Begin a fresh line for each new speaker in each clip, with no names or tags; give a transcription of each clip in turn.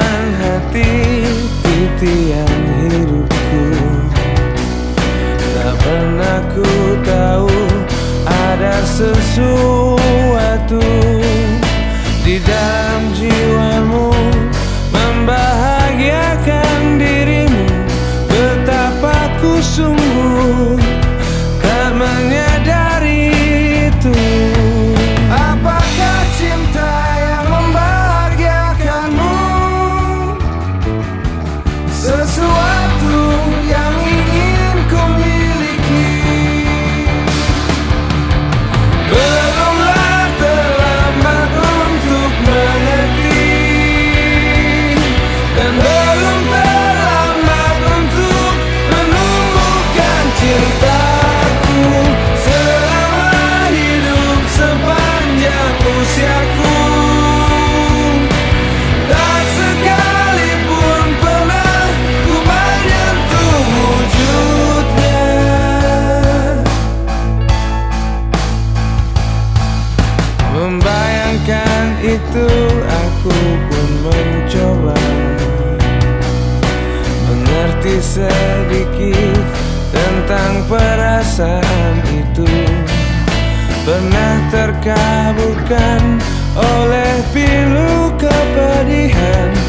Tuhan hati titian hidupku. Tak pernah ku tahu ada sesuatu di dalam jiwa itu aku pun mencoba. Mengerti sedikit tentang perasaan itu. Pernah terkabulkan oleh pilu kepedihan.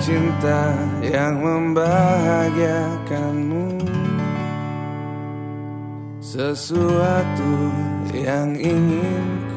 cinta yang membahagiakanmu. Sesuatu yang ingin